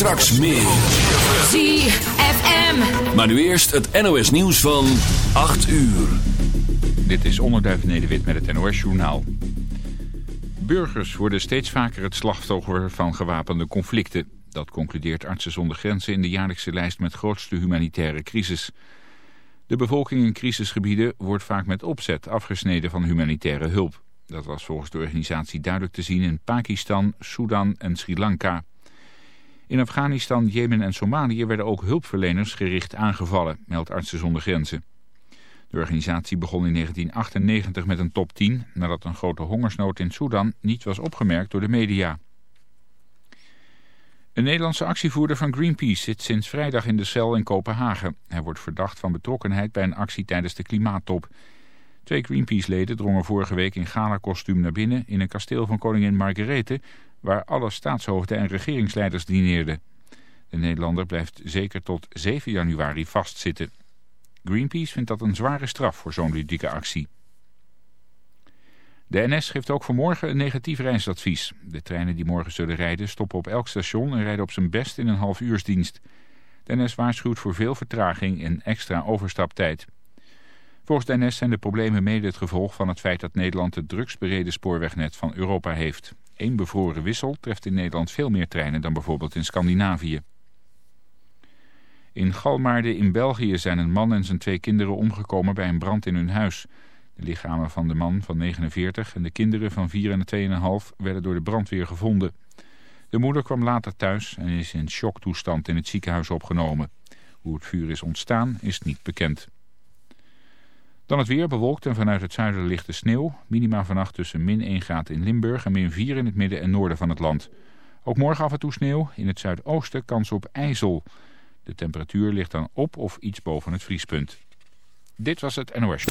Straks meer. ZFM. Maar nu eerst het NOS nieuws van 8 uur. Dit is Onderduif Nederwit met het NOS Journaal. Burgers worden steeds vaker het slachtoffer van gewapende conflicten. Dat concludeert Artsen zonder Grenzen in de jaarlijkse lijst met grootste humanitaire crisis. De bevolking in crisisgebieden wordt vaak met opzet afgesneden van humanitaire hulp. Dat was volgens de organisatie duidelijk te zien in Pakistan, Sudan en Sri Lanka. In Afghanistan, Jemen en Somalië werden ook hulpverleners gericht aangevallen, meldt Artsen zonder Grenzen. De organisatie begon in 1998 met een top 10... nadat een grote hongersnood in Sudan niet was opgemerkt door de media. Een Nederlandse actievoerder van Greenpeace zit sinds vrijdag in de cel in Kopenhagen. Hij wordt verdacht van betrokkenheid bij een actie tijdens de klimaattop. Twee Greenpeace-leden drongen vorige week in gala-kostuum naar binnen... in een kasteel van koningin Margarethe... waar alle staatshoofden en regeringsleiders dineerden. De Nederlander blijft zeker tot 7 januari vastzitten. Greenpeace vindt dat een zware straf voor zo'n ludieke actie. De NS geeft ook voor morgen een negatief reisadvies. De treinen die morgen zullen rijden stoppen op elk station en rijden op zijn best in een half uursdienst. De NS waarschuwt voor veel vertraging en extra overstaptijd. Volgens de NS zijn de problemen mede het gevolg van het feit dat Nederland het drugsbereden spoorwegnet van Europa heeft. Eén bevroren wissel treft in Nederland veel meer treinen dan bijvoorbeeld in Scandinavië. In Galmaarden in België zijn een man en zijn twee kinderen omgekomen bij een brand in hun huis. De lichamen van de man van 49 en de kinderen van 4 en 2,5 werden door de brandweer gevonden. De moeder kwam later thuis en is in shocktoestand in het ziekenhuis opgenomen. Hoe het vuur is ontstaan is niet bekend. Dan het weer bewolkt en vanuit het zuiden lichte sneeuw. Minima vannacht tussen min 1 graden in Limburg en min 4 in het midden en noorden van het land. Ook morgen af en toe sneeuw. In het zuidoosten kans op ijzel. De temperatuur ligt dan op of iets boven het vriespunt. Dit was het NOS.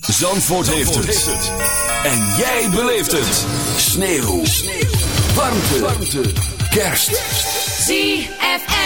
Zandvoort, heeft, het. En jij beleeft het. Sneeuw. Warmte. Warmte. Kerst. ZFM.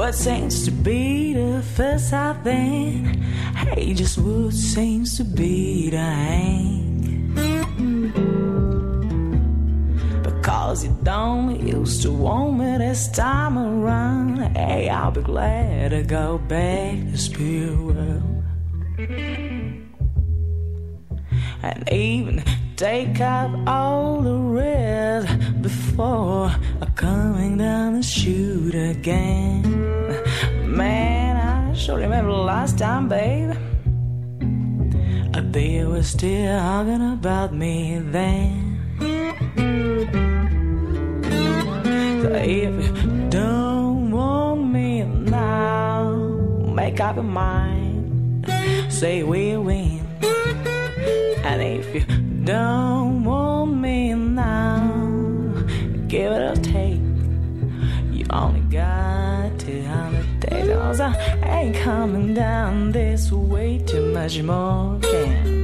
What seems to be the first I think? Hey, just what seems to be the hang? Because you don't used to want me this time around. Hey, I'll be glad to go back to spirit world. And even take up all the rest before coming down the chute again. Man, I sure remember last time, babe. They were still talking about me then. So if you don't want me now, make up your mind. Say we'll win. And if you don't want me now, give it a Cause I ain't coming down this way too much more. Can.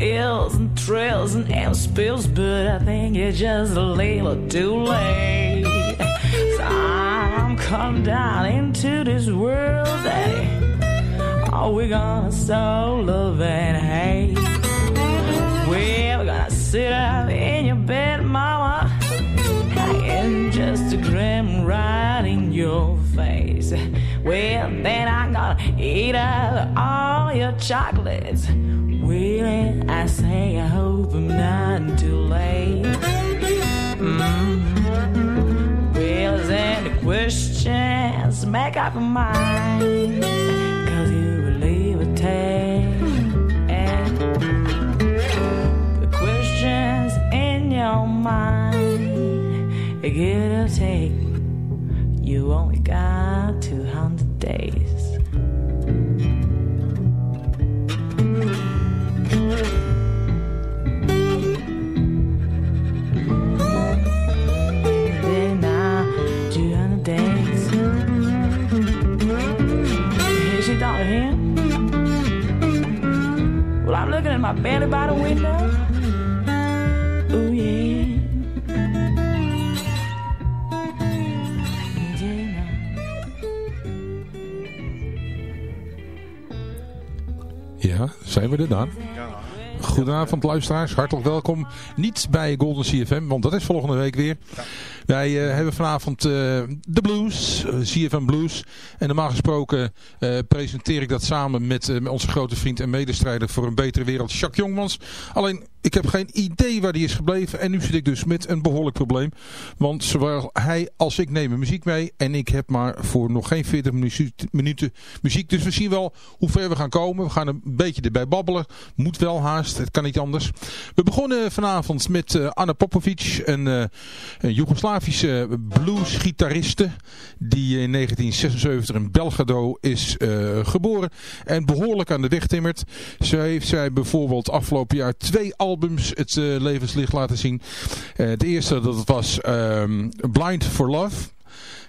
Ills and trills and M spills, but I think you're just a little too late. So I'm come down into this world, Daddy. Are we gonna sow love and hate? We're gonna sit up in your bed, Mama, and just a grim right in your face. Well, then I'm gonna eat up all your chocolates. Well, I say I hope I'm not too late. Mm-hmm. Well, is any questions? Make up your mind. Cause you will leave a the questions in your mind, give or take. Belly by the window. Ja, zijn we er dan? Goedenavond luisteraars, hartelijk welkom. Niet bij Golden CFM, want dat is volgende week weer. Wij eh, hebben vanavond eh, de blues, eh, CFM Blues. En normaal gesproken presenteer ik dat samen met, met onze grote vriend en medestrijder voor een betere wereld, Jacques Jongmans. Alleen, ik heb geen idee waar die is gebleven. En nu zit ik dus met een behoorlijk probleem. Want zowel hij als ik nemen muziek mee. En ik heb maar voor nog geen 40 minu- minuten muziek. Dus we zien wel hoe ver we gaan komen. We gaan een beetje erbij babbelen. Moet wel haast, het kan niet anders. We begonnen vanavond met eh, Anna Popovic. Een, eh, een Joegoslavische bluesgitariste. Die in 1976 in Belgrado is eh, geboren. En behoorlijk aan de weg timmert. Zo heeft zij bijvoorbeeld afgelopen jaar twee albums het eh, levenslicht laten zien. Eh, het eerste dat was ehm, Blind for Love.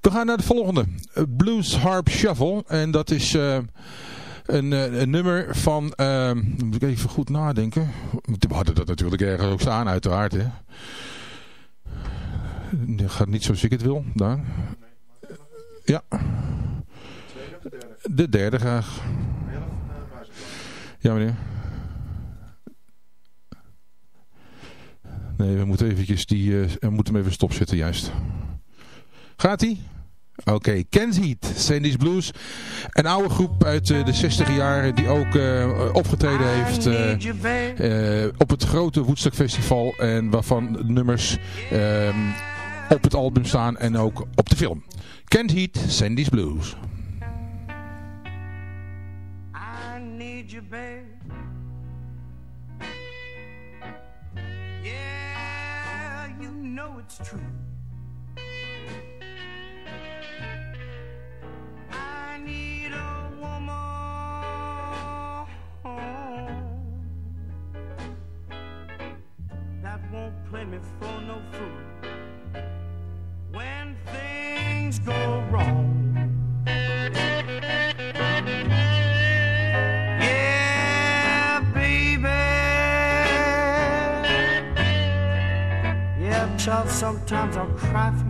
We gaan naar de volgende. Blues Harp Shuffle. En dat is uh, een, een, nummer van... Uh, moet ik even goed nadenken. We hadden dat natuurlijk ergens ook staan, uiteraard. Hè. Dat gaat niet zoals ik het wil. Daar. Ja. De derde graag. Ja meneer. Nee, we moeten eventjes die... Uh, moeten hem even stopzetten juist. Gaat ie? Oké, okay. Ken's Heat, Sandy's Blues. Een oude groep uit uh, de 60 jaren die ook uh, opgetreden heeft uh, op het grote Woodstock Festival. En waarvan nummers op het album staan en ook op de film. Ken's Heat, Sandy's Blues. I need you, babe. Yeah, you know it's true. Me for no fool when things go wrong. Yeah, baby. Yeah, child, sometimes I'll cry for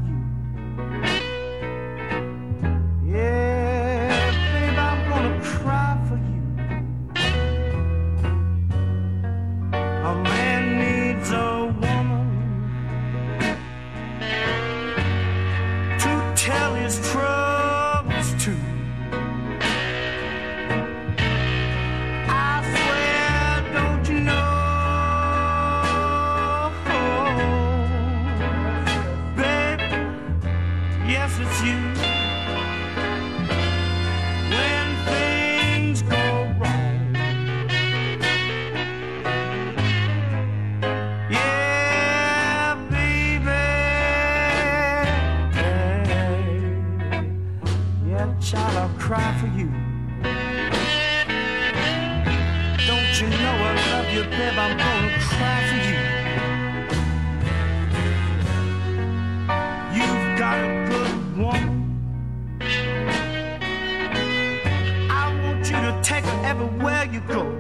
child, I'll cry for you. Don't you know I love you, babe? I'm gonna cry for you. You've got a good woman. I want you to take her everywhere you go.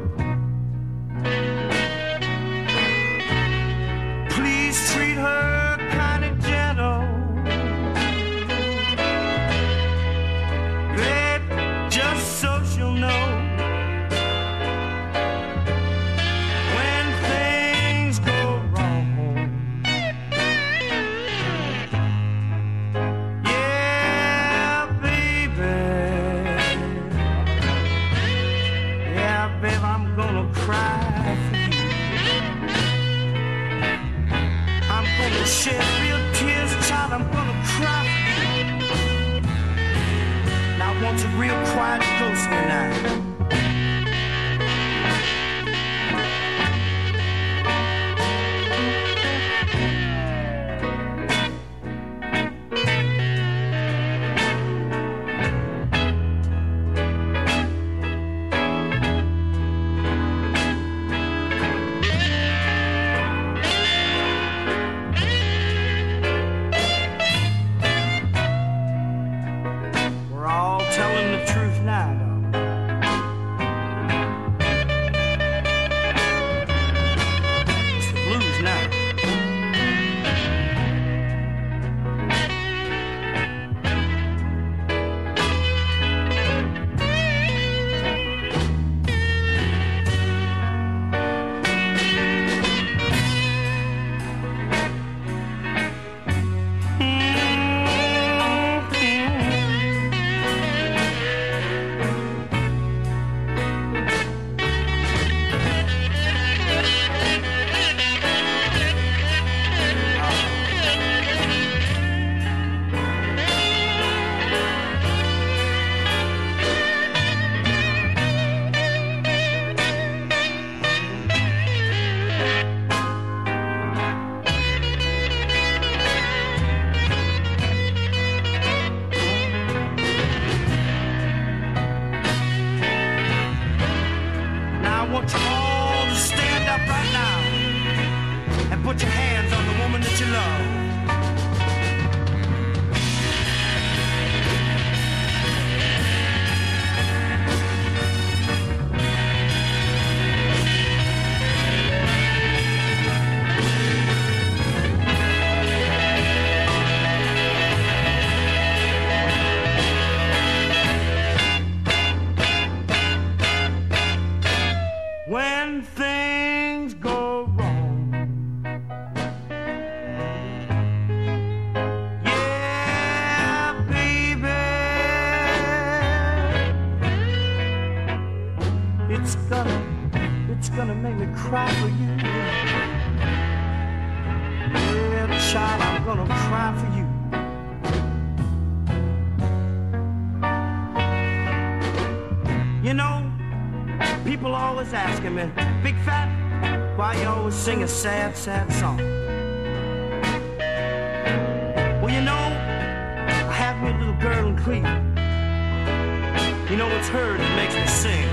Know, it's her that makes me sing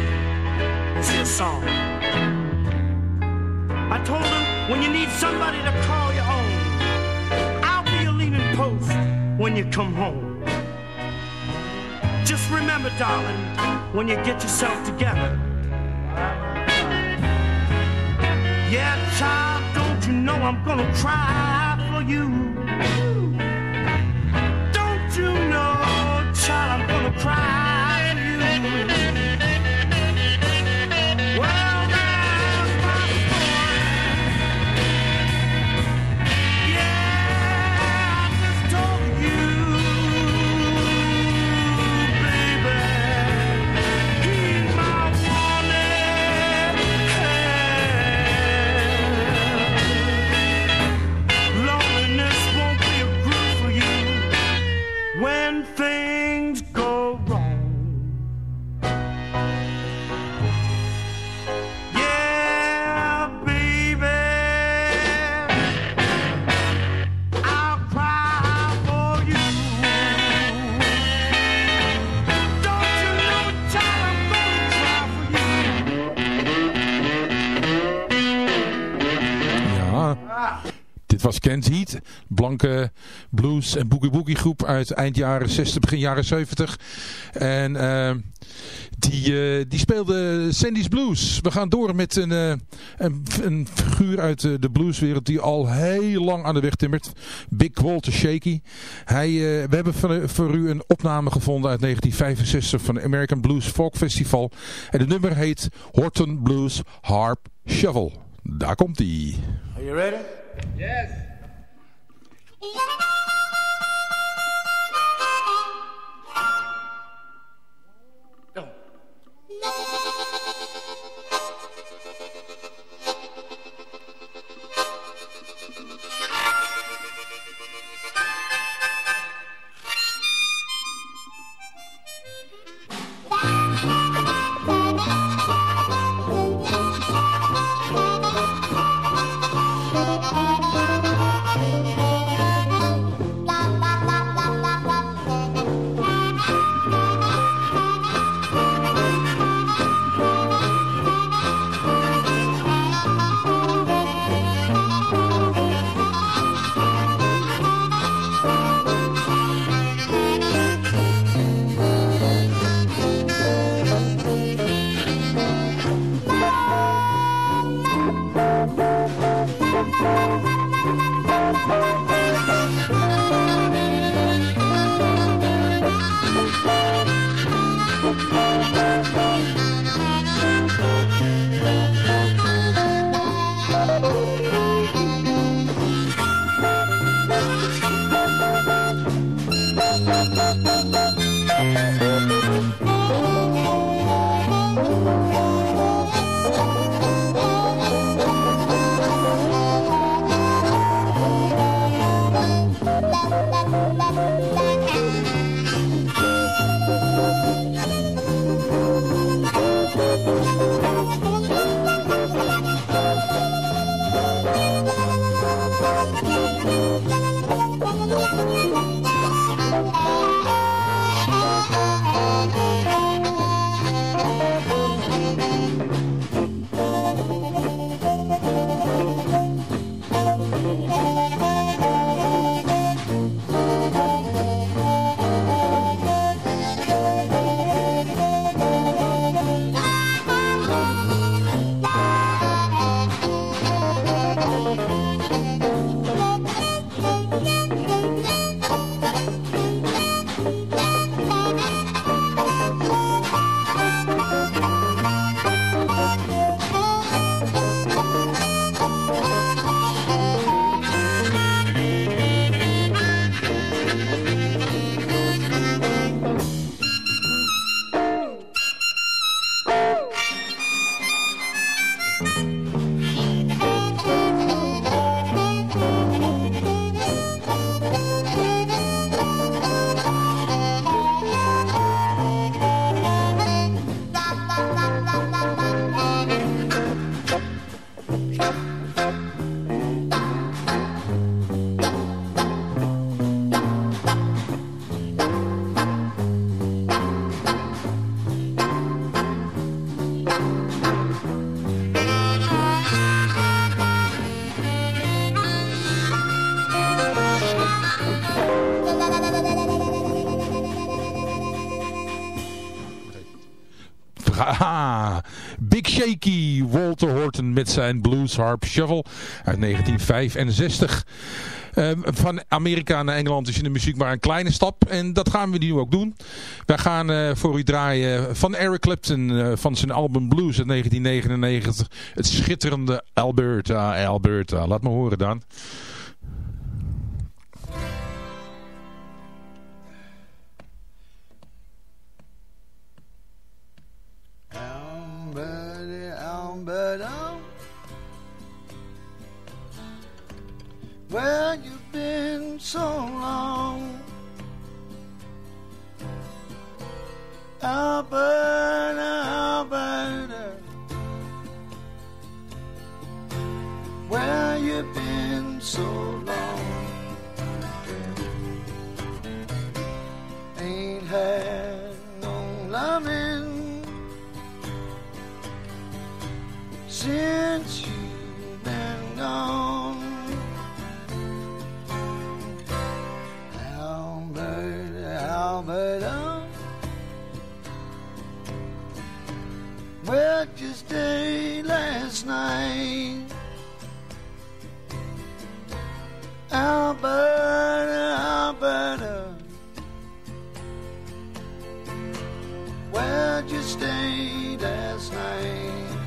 this here song. I told her, when you need somebody to call your own, I'll be your leaning post when you come home. Just remember, darling, when you get yourself together. Yeah, child, don't you know I'm gonna cry for you? Don't you know, child, I'm gonna cry Kent Heat. Blanke blues en boogie boogie groep uit eind jaren 60, begin jaren 70. En uh, die, uh, die speelde Sandy's Blues. We gaan door met een, uh, een, een, figuur uit de blueswereld die al heel lang aan de weg timmert. Big Walter Shaky. Hij, we hebben voor, voor, u een opname gevonden uit 1965 van het American Blues Folk Festival. En het nummer heet Horton Blues Harp Shovel. Daar komt hij. Are you ready? Yes. 言わない。Met zijn Blues Harp Shovel uit 1965. Uh, ehm, van Amerika naar Engeland is in de muziek maar een kleine stap. En dat gaan we nu ook doen. Wij gaan uh, voor u draaien van Eric Clapton uh, van zijn album Blues uit 1999. Het schitterende Alberta, Alberta. Laat me horen dan. where you've been so long. Alberta, Alberta, where you've been so long. Ain't had no loving since Where'd you stay last night? Alberta, Alberta. Where'd you stay last night?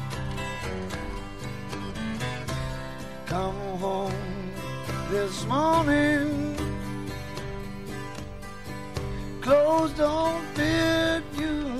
Come home this morning. Clothes don't fit you.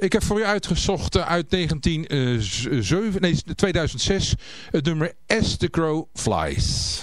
Ik heb voor u uitgezocht uit 1907, nee, 2006 het nummer As the Crow Flies.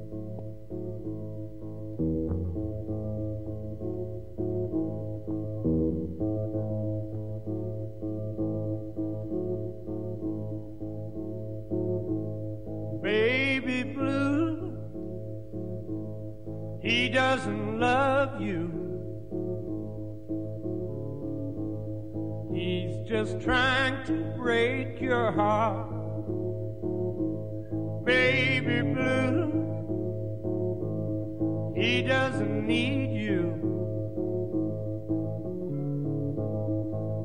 Baby blue. He doesn't love you. He's just trying to break your heart. Baby blue. He doesn't need you.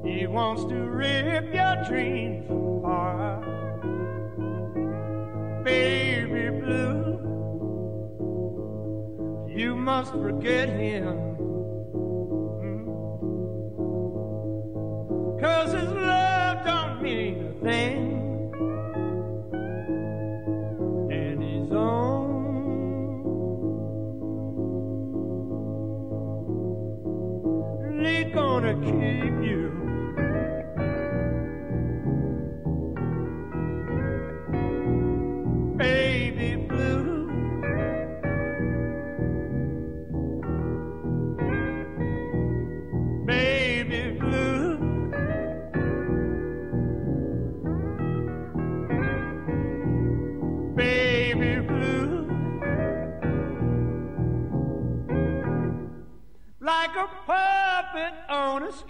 He wants to rip your dreams apart must forget him. Hmm. Cause his love don't mean a thing.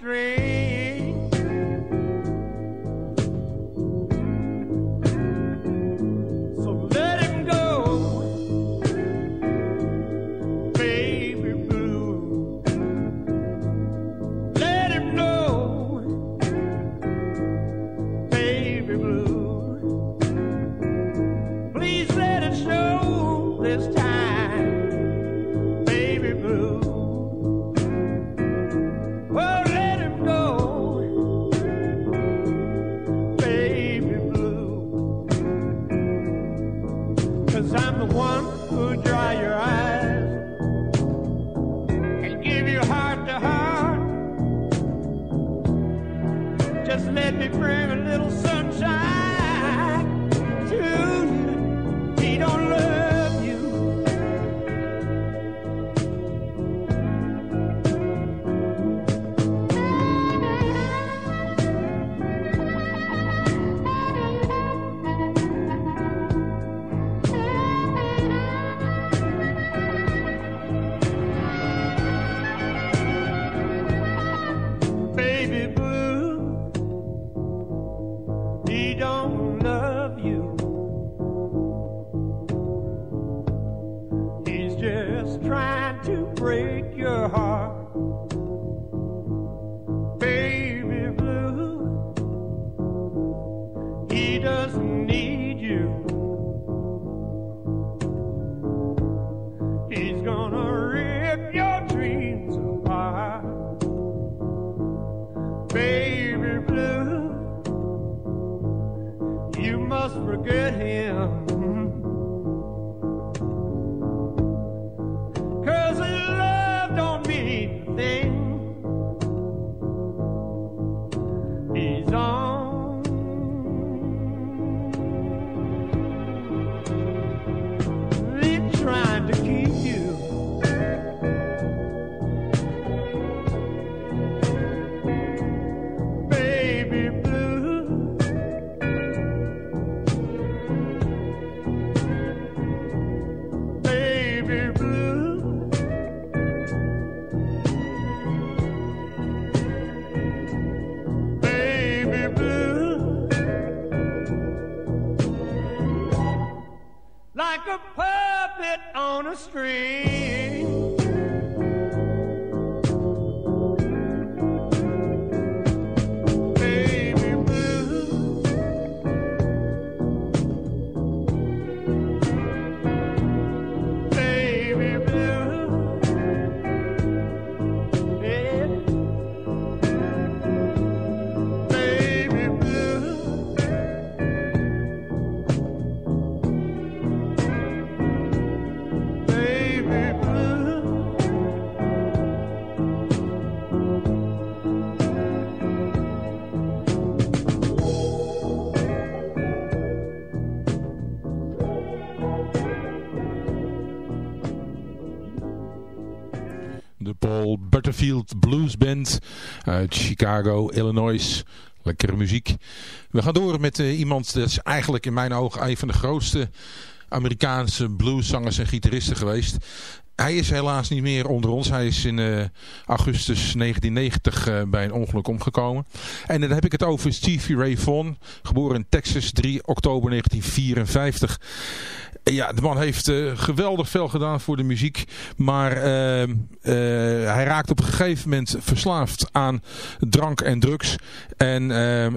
train. Butterfield Blues Band uit Chicago, Illinois. Lekkere muziek. We gaan door met uh, iemand, dat is eigenlijk in mijn ogen een van de grootste Amerikaanse blueszangers en gitaristen geweest. Hij is helaas niet meer onder ons. Hij is in uh, augustus 1990 uh, bij een ongeluk omgekomen. En dan heb ik het over Stevie Ray Vaughan. Geboren in Texas 3 oktober 1954. Ja, de man heeft uh, geweldig veel gedaan voor de muziek. Maar uh, uh, hij raakt op een gegeven moment verslaafd aan drank en drugs. En in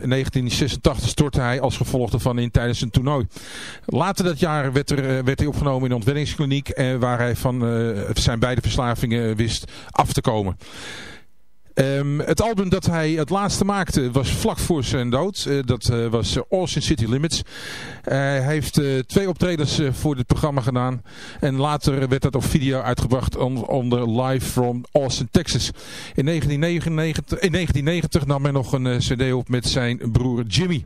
1986 stortte hij als gevolg daarvan in tijdens een toernooi. Later dat jaar werd, er, werd hij opgenomen in een ontwenningskliniek. waar hij van zijn beide verslavingen wist af te komen. Um, het album dat hij het laatste maakte was vlak voor zijn dood. Uh, dat uh, was uh, Austin City Limits. hij heeft twee optredens voor dit programma gedaan. En later werd dat op video uitgebracht on, onder Live from Austin, Texas. In 1999, in 1990 nam hij nog een cd op met zijn broer Jimmy.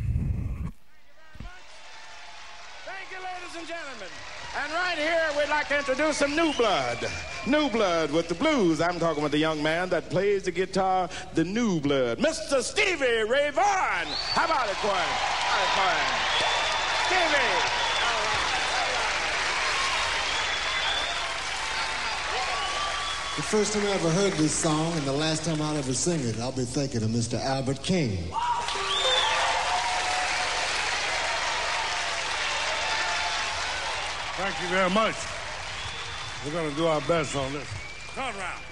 Like to introduce some new blood. New blood with the blues. I'm talking with the young man that plays the guitar, the new blood. Mr. Stevie Ray Vaughan. How about it, Quinn? All right, Quinn. Stevie. The first time I ever heard this song and the last time I'll ever sing it, I'll be thinking of Mr. Albert King. Thank you very much. We're going to do our best on this. Turn around.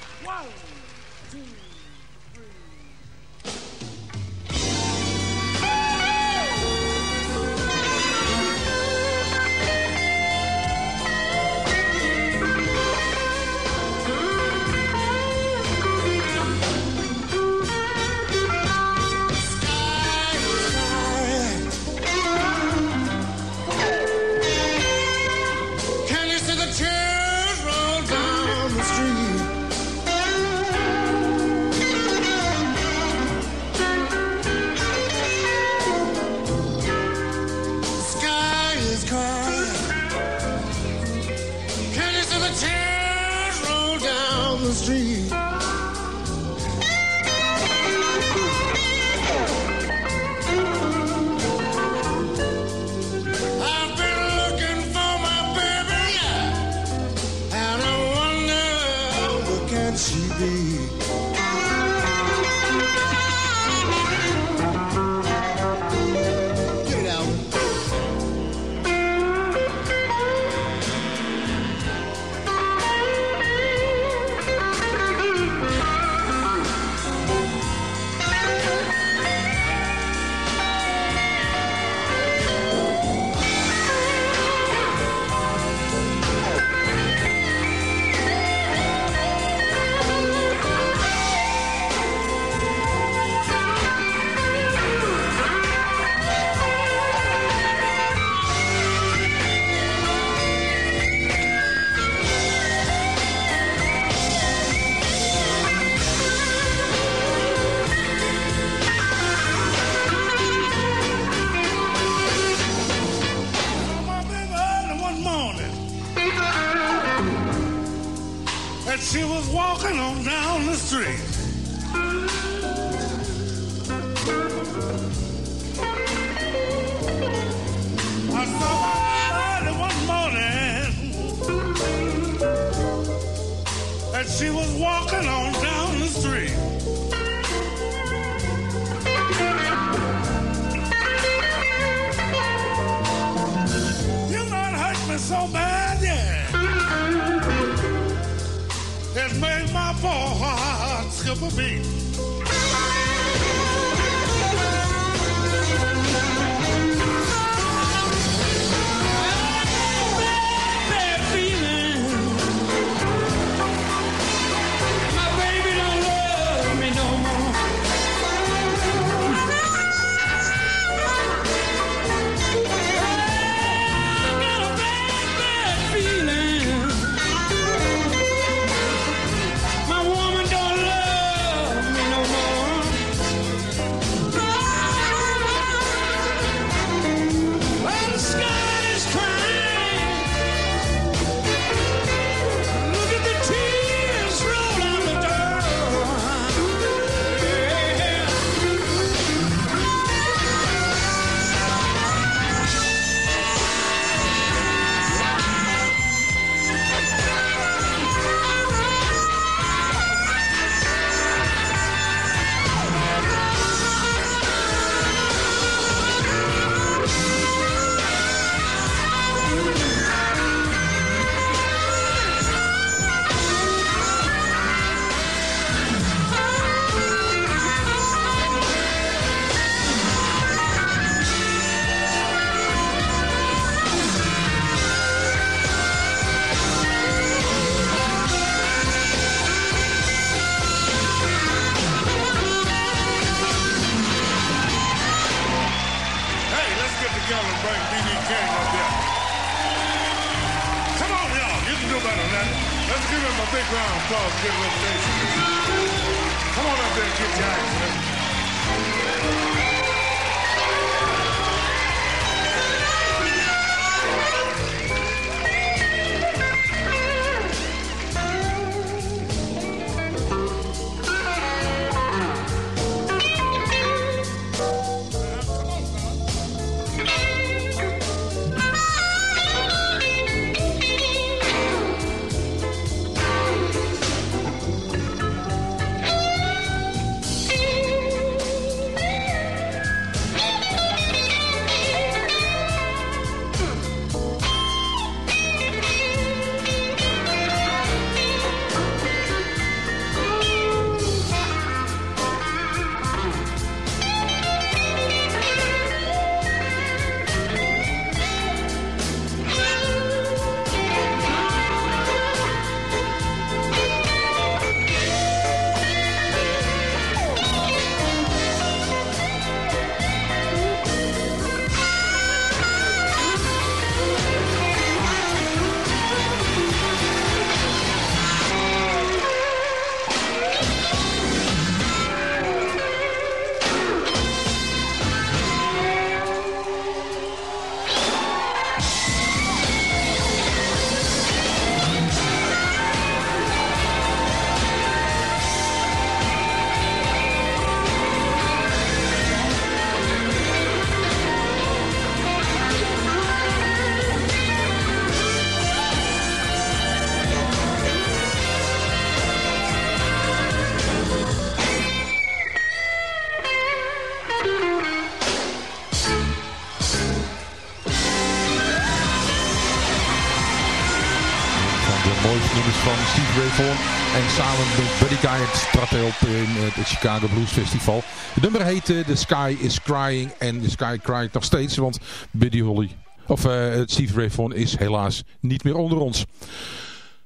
En samen met Buddy Guy trad hij op in het Chicago Blues Festival. Het nummer heette The Sky is Crying. En The Sky crying nog steeds, want Buddy Holly, of uh, Steve Ray is helaas niet meer onder ons.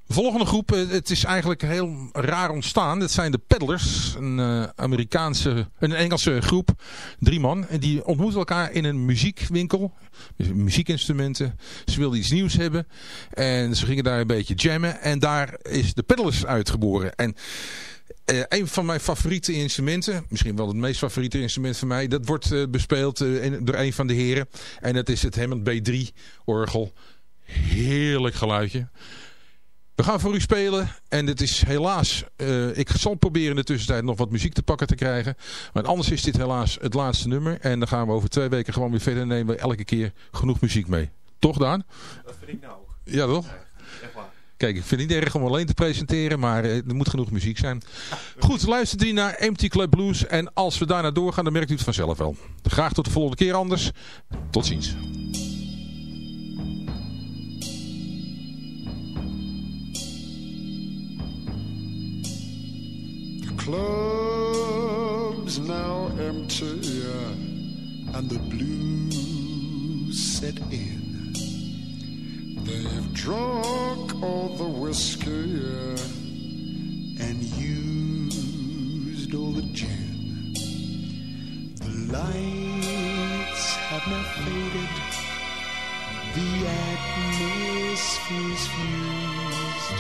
Volgende groep, het is eigenlijk heel raar ontstaan. Het zijn de Peddlers, een uh, Amerikaanse, een Engelse groep, drie man. En die ontmoeten elkaar in een muziekwinkel, muziekinstrumenten. Ze wilden iets nieuws hebben en ze gingen daar een beetje jammen. En daar is de Peddlers uitgeboren. En uh, een van mijn favoriete instrumenten, misschien wel het meest favoriete instrument van mij, dat wordt bespeeld door een van de heren. En dat is het Hammond B3 orgel. Heerlijk geluidje. We gaan voor u spelen en het is helaas, uh, ik zal proberen in de tussentijd nog wat muziek te pakken te krijgen. Maar anders is dit helaas het laatste nummer en dan gaan we over twee weken gewoon weer verder en nemen we elke keer genoeg muziek mee. Toch Daan? Dat vind ik nou ook. Ja toch? echt waar. Kijk, ik vind het niet erg om alleen te presenteren, maar uh, er moet genoeg muziek zijn. Goed, luistert u naar Empty Club Blues en als we daarna doorgaan dan merkt u het vanzelf wel. Graag tot de volgende keer anders. Tot ziens. Club's now empty and the blues set in. They've drunk all the whiskey and used all the gin. The lights have now faded, the atmosphere's fused.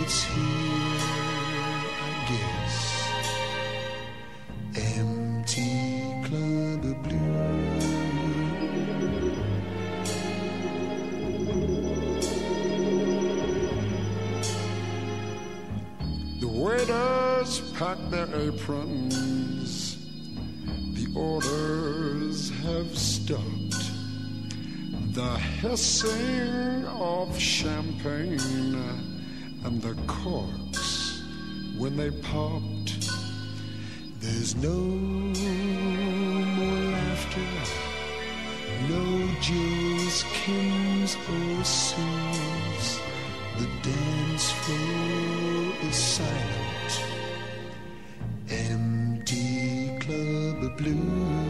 It's here waiters pack their aprons. The orders have stopped. The hissing of champagne and the corks when they popped. There's no more laughter, no Jules Kims or Sue's. The dance floor is silent, blue.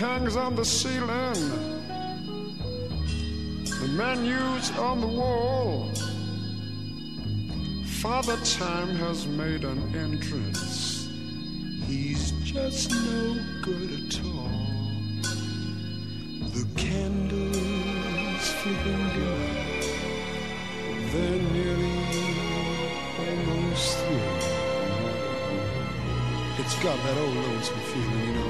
Hangs on the ceiling. The menus on the wall. Father Time has made an entrance. He's just no good at all. The candles flickering dim. They're nearly almost through. It's got that old lonesome feeling, you know.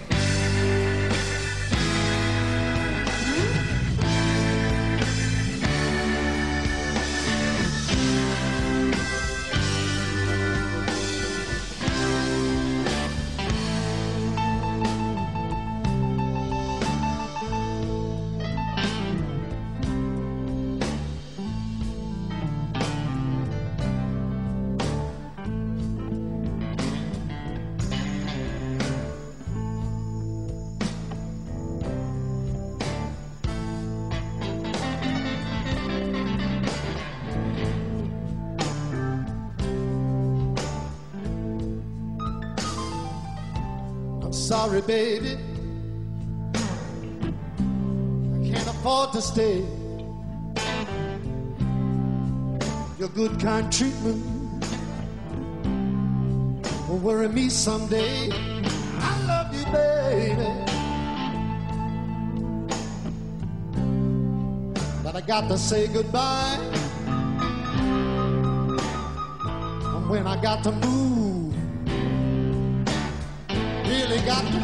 Sorry, baby. I can't afford to stay. Your good, kind treatment will worry me someday. I love you, baby. But I got to say goodbye. And when I got to move,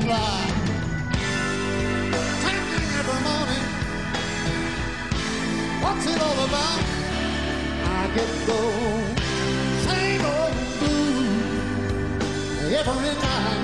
fly. Taking every morning. What's it all about? I get those same old blues every night,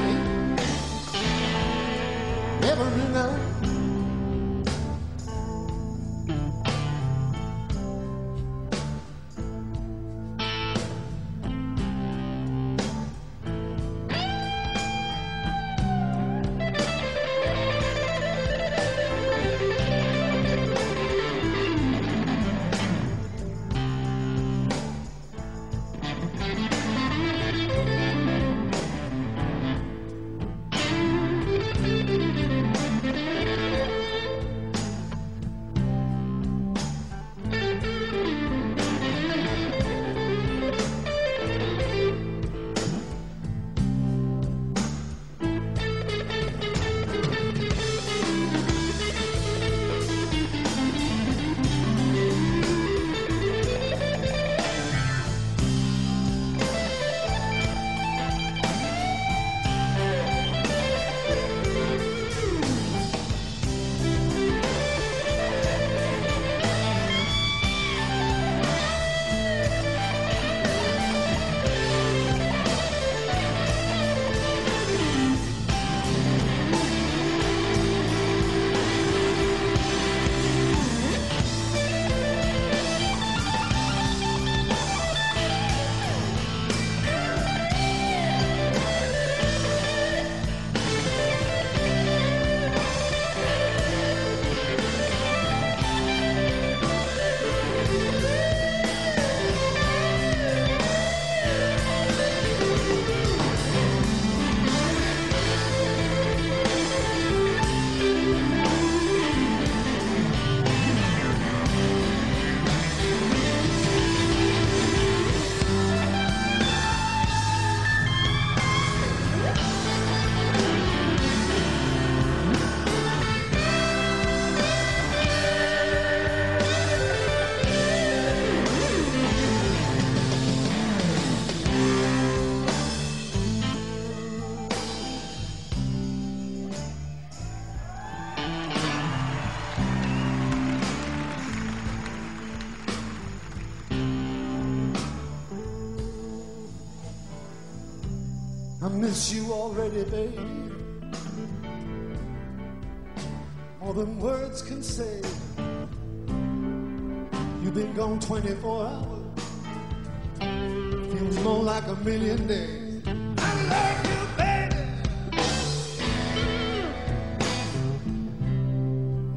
miss you already, babe. More than words can say. You've been gone 24 hours. Feels more like a million days. I love you, baby.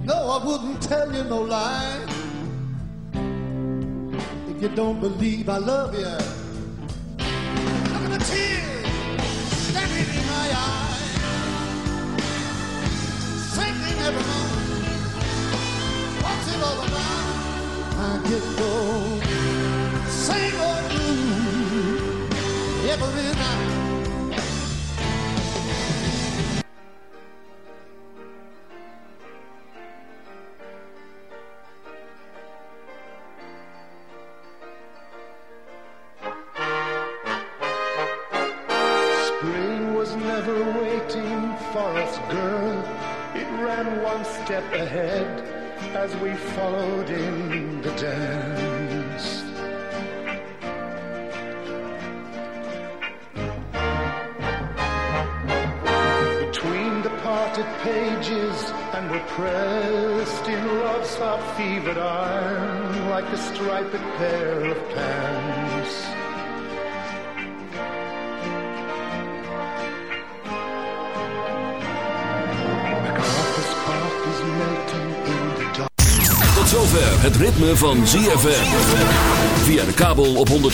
No, I wouldn't tell you no lie. If you don't believe I love you. you go.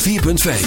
104.5.